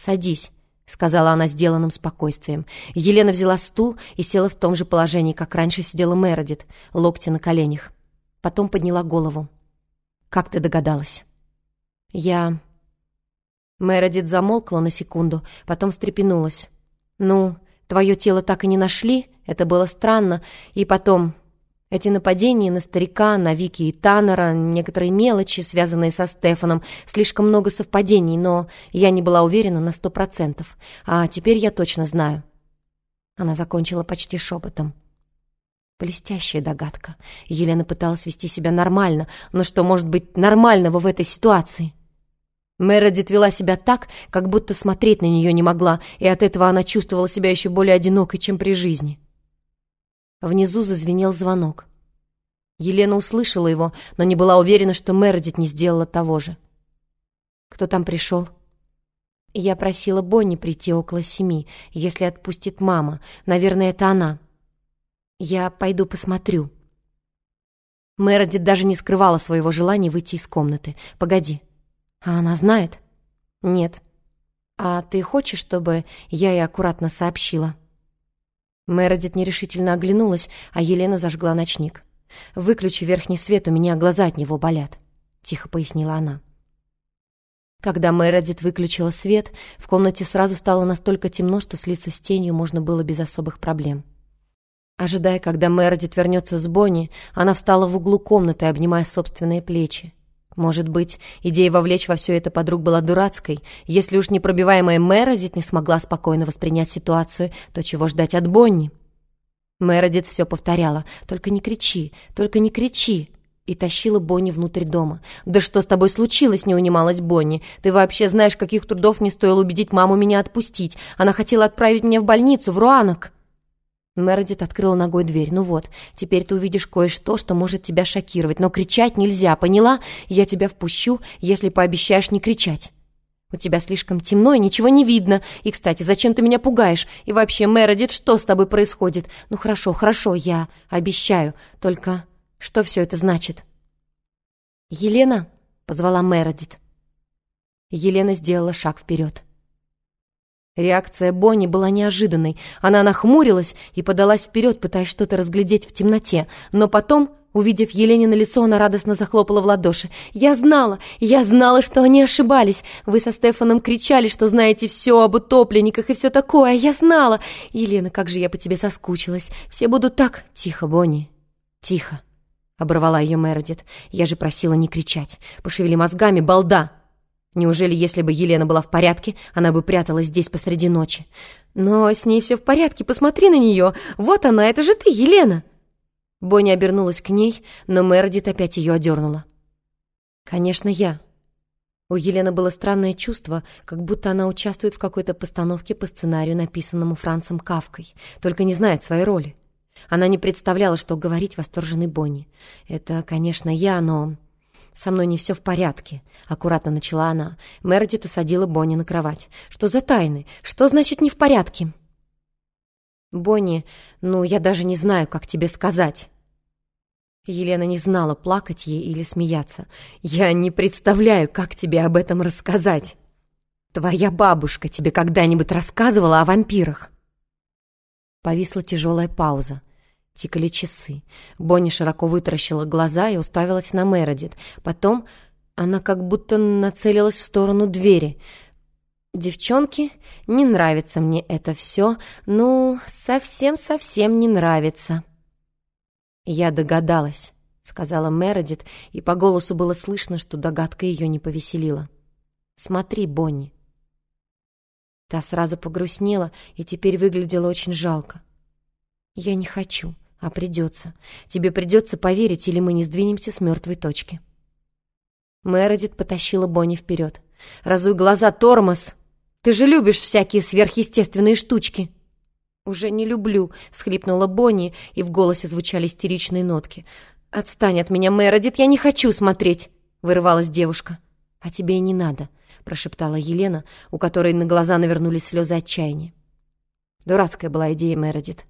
«Садись», — сказала она сделанным спокойствием. Елена взяла стул и села в том же положении, как раньше сидела Мередит, локти на коленях. Потом подняла голову. «Как ты догадалась?» «Я...» Мередит замолкла на секунду, потом встрепенулась. «Ну, твое тело так и не нашли? Это было странно. И потом, эти нападения на старика, на Вики и Таннера, некоторые мелочи, связанные со Стефаном, слишком много совпадений, но я не была уверена на сто процентов. А теперь я точно знаю». Она закончила почти шепотом. Блестящая догадка. Елена пыталась вести себя нормально, но что может быть нормального в этой ситуации? Мередит вела себя так, как будто смотреть на нее не могла, и от этого она чувствовала себя еще более одинокой, чем при жизни. Внизу зазвенел звонок. Елена услышала его, но не была уверена, что Мередит не сделала того же. «Кто там пришел?» Я просила Бонни прийти около семи, если отпустит мама. Наверное, это она. Я пойду посмотрю. Мередит даже не скрывала своего желания выйти из комнаты. «Погоди, «А она знает?» «Нет». «А ты хочешь, чтобы я ей аккуратно сообщила?» Мередит нерешительно оглянулась, а Елена зажгла ночник. «Выключи верхний свет, у меня глаза от него болят», — тихо пояснила она. Когда Мередит выключила свет, в комнате сразу стало настолько темно, что слиться с тенью можно было без особых проблем. Ожидая, когда Мередит вернется с Бонни, она встала в углу комнаты, обнимая собственные плечи. Может быть, идея вовлечь во все это подруг была дурацкой. Если уж непробиваемая Мередит не смогла спокойно воспринять ситуацию, то чего ждать от Бонни? Мередит все повторяла. «Только не кричи, только не кричи!» И тащила Бонни внутрь дома. «Да что с тобой случилось?» — не унималась Бонни. «Ты вообще знаешь, каких трудов не стоило убедить маму меня отпустить? Она хотела отправить меня в больницу, в Руанок!» Мередит открыла ногой дверь. «Ну вот, теперь ты увидишь кое-что, что может тебя шокировать. Но кричать нельзя, поняла? Я тебя впущу, если пообещаешь не кричать. У тебя слишком темно и ничего не видно. И, кстати, зачем ты меня пугаешь? И вообще, Мередит, что с тобой происходит? Ну хорошо, хорошо, я обещаю. Только что все это значит?» «Елена?» — позвала Мередит. Елена сделала шаг вперед. Реакция Бонни была неожиданной. Она нахмурилась и подалась вперед, пытаясь что-то разглядеть в темноте. Но потом, увидев Елене на лицо, она радостно захлопала в ладоши. «Я знала! Я знала, что они ошибались! Вы со Стефаном кричали, что знаете все об утопленниках и все такое! Я знала! Елена, как же я по тебе соскучилась! Все будут так...» «Тихо, Бонни, тихо!» — оборвала ее Мередит. «Я же просила не кричать! Пошевели мозгами, балда!» Неужели, если бы Елена была в порядке, она бы пряталась здесь посреди ночи? Но с ней все в порядке, посмотри на нее. Вот она, это же ты, Елена. Бонни обернулась к ней, но Мередит опять ее одернула. «Конечно, я». У Елены было странное чувство, как будто она участвует в какой-то постановке по сценарию, написанному Францем Кавкой, только не знает своей роли. Она не представляла, что говорить восторженной Бонни. «Это, конечно, я, но...» «Со мной не все в порядке», — аккуратно начала она. Мередит усадила Бонни на кровать. «Что за тайны? Что значит не в порядке?» «Бонни, ну, я даже не знаю, как тебе сказать». Елена не знала, плакать ей или смеяться. «Я не представляю, как тебе об этом рассказать. Твоя бабушка тебе когда-нибудь рассказывала о вампирах?» Повисла тяжелая пауза. Тикали часы. Бонни широко вытаращила глаза и уставилась на Мередит. Потом она как будто нацелилась в сторону двери. «Девчонки, не нравится мне это все. Ну, совсем-совсем не нравится». «Я догадалась», — сказала Мередит, и по голосу было слышно, что догадка ее не повеселила. «Смотри, Бонни». Та сразу погрустнела и теперь выглядела очень жалко. «Я не хочу, а придется. Тебе придется поверить, или мы не сдвинемся с мертвой точки». Мередит потащила Бонни вперед. «Разуй глаза, тормоз! Ты же любишь всякие сверхъестественные штучки!» «Уже не люблю», — схлипнула Бонни, и в голосе звучали истеричные нотки. «Отстань от меня, Мередит, я не хочу смотреть!» — вырывалась девушка. «А тебе и не надо», — прошептала Елена, у которой на глаза навернулись слезы отчаяния. Дурацкая была идея Мередит.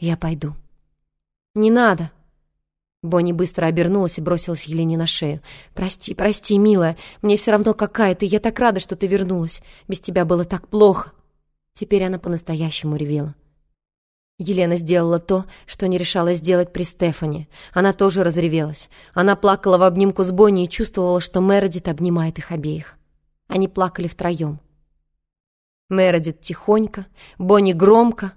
«Я пойду». «Не надо!» Бонни быстро обернулась и бросилась Елене на шею. «Прости, прости, милая, мне все равно какая ты, я так рада, что ты вернулась. Без тебя было так плохо». Теперь она по-настоящему ревела. Елена сделала то, что не решалась сделать при Стефане. Она тоже разревелась. Она плакала в обнимку с Бонни и чувствовала, что Мередит обнимает их обеих. Они плакали втроем. Мередит тихонько, Бонни громко,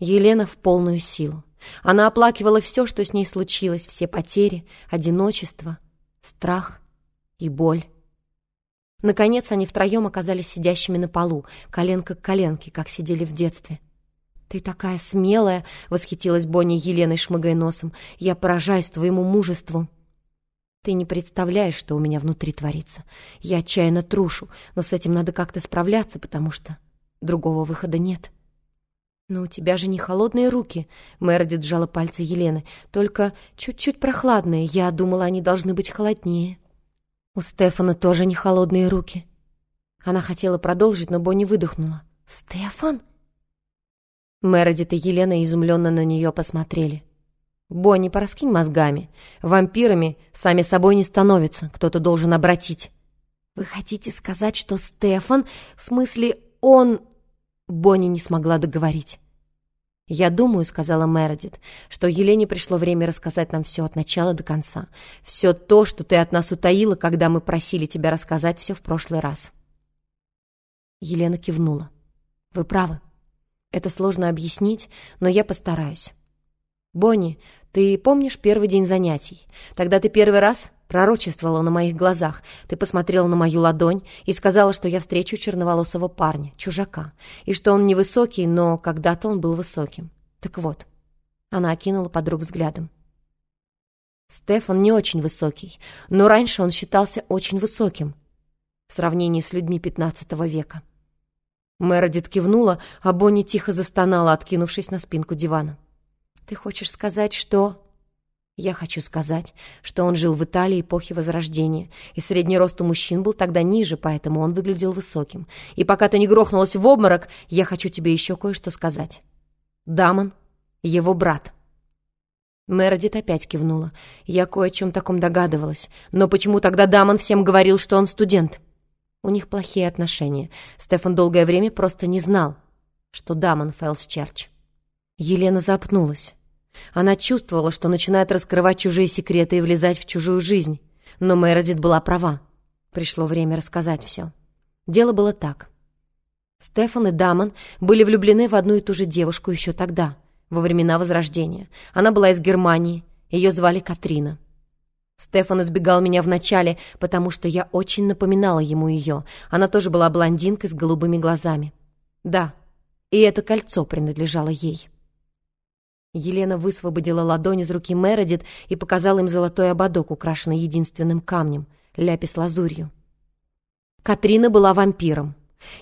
Елена в полную силу. Она оплакивала все, что с ней случилось, все потери, одиночество, страх и боль. Наконец они втроем оказались сидящими на полу, коленка к коленке, как сидели в детстве. «Ты такая смелая!» — восхитилась Бонни Еленой, шмыгая носом. «Я поражаюсь твоему мужеству!» «Ты не представляешь, что у меня внутри творится. Я отчаянно трушу, но с этим надо как-то справляться, потому что другого выхода нет». «Но у тебя же не холодные руки», — Мередит сжала пальцы Елены. «Только чуть-чуть прохладные. Я думала, они должны быть холоднее». «У Стефана тоже не холодные руки». Она хотела продолжить, но Бонни выдохнула. «Стефан?» Мередит и Елена изумленно на нее посмотрели. «Бонни, пораскинь мозгами. Вампирами сами собой не становятся. Кто-то должен обратить». «Вы хотите сказать, что Стефан... В смысле, он...» Бонни не смогла договорить. «Я думаю», — сказала Мередит, «что Елене пришло время рассказать нам все от начала до конца. Все то, что ты от нас утаила, когда мы просили тебя рассказать все в прошлый раз». Елена кивнула. «Вы правы. Это сложно объяснить, но я постараюсь. Бонни, ты помнишь первый день занятий? Тогда ты первый раз пророчествовала на моих глазах. Ты посмотрела на мою ладонь и сказала, что я встречу черноволосого парня, чужака, и что он невысокий, но когда-то он был высоким. Так вот, она окинула подруг взглядом. Стефан не очень высокий, но раньше он считался очень высоким в сравнении с людьми XV века. Мередит кивнула, а Бонни тихо застонала, откинувшись на спинку дивана. «Ты хочешь сказать, что...» Я хочу сказать, что он жил в Италии эпохи Возрождения, и средний рост у мужчин был тогда ниже, поэтому он выглядел высоким. И пока ты не грохнулась в обморок, я хочу тебе еще кое-что сказать. Дамон — его брат. Мередит опять кивнула. Я кое о чем таком догадывалась. Но почему тогда Дамон всем говорил, что он студент? У них плохие отношения. Стефан долгое время просто не знал, что Дамон в Феллс-Черч. Елена запнулась. Она чувствовала, что начинает раскрывать чужие секреты и влезать в чужую жизнь. Но Мередит была права. Пришло время рассказать все. Дело было так. Стефан и Дамон были влюблены в одну и ту же девушку еще тогда, во времена Возрождения. Она была из Германии, ее звали Катрина. Стефан избегал меня вначале, потому что я очень напоминала ему ее. Она тоже была блондинкой с голубыми глазами. Да, и это кольцо принадлежало ей. Елена высвободила ладонь из руки Мередит и показала им золотой ободок, украшенный единственным камнем — ляпис-лазурью. Катрина была вампиром.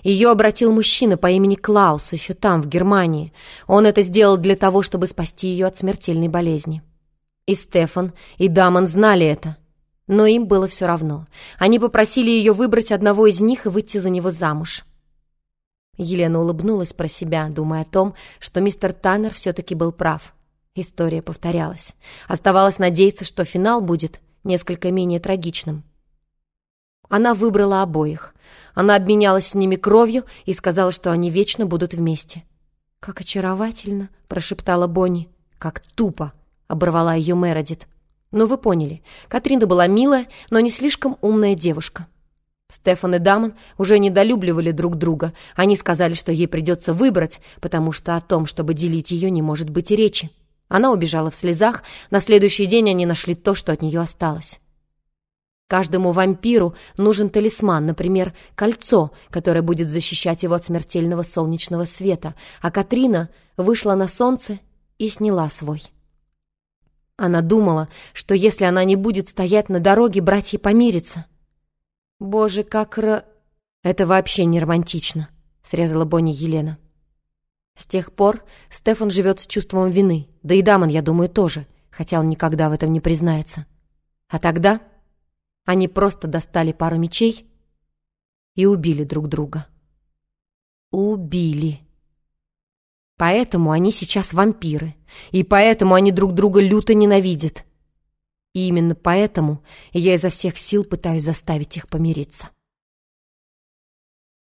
Ее обратил мужчина по имени Клаус, еще там, в Германии. Он это сделал для того, чтобы спасти ее от смертельной болезни. И Стефан, и Дамон знали это. Но им было все равно. Они попросили ее выбрать одного из них и выйти за него замуж. Елена улыбнулась про себя, думая о том, что мистер Таннер все-таки был прав. История повторялась. Оставалось надеяться, что финал будет несколько менее трагичным. Она выбрала обоих. Она обменялась с ними кровью и сказала, что они вечно будут вместе. «Как очаровательно!» — прошептала Бонни. «Как тупо!» — оборвала ее Мередит. «Ну, вы поняли. Катрина была милая, но не слишком умная девушка. Стефан и Дамон уже недолюбливали друг друга. Они сказали, что ей придется выбрать, потому что о том, чтобы делить ее, не может быть и речи. Она убежала в слезах. На следующий день они нашли то, что от нее осталось. Каждому вампиру нужен талисман, например, кольцо, которое будет защищать его от смертельного солнечного света. А Катрина вышла на солнце и сняла свой. Она думала, что если она не будет стоять на дороге, братья помирятся. «Боже, как ро...» «Это вообще не романтично», — срезала Бонни Елена. С тех пор Стефан живет с чувством вины, да и Дамон, я думаю, тоже, хотя он никогда в этом не признается. А тогда они просто достали пару мечей и убили друг друга. Убили. Поэтому они сейчас вампиры, и поэтому они друг друга люто ненавидят. И именно поэтому я изо всех сил пытаюсь заставить их помириться.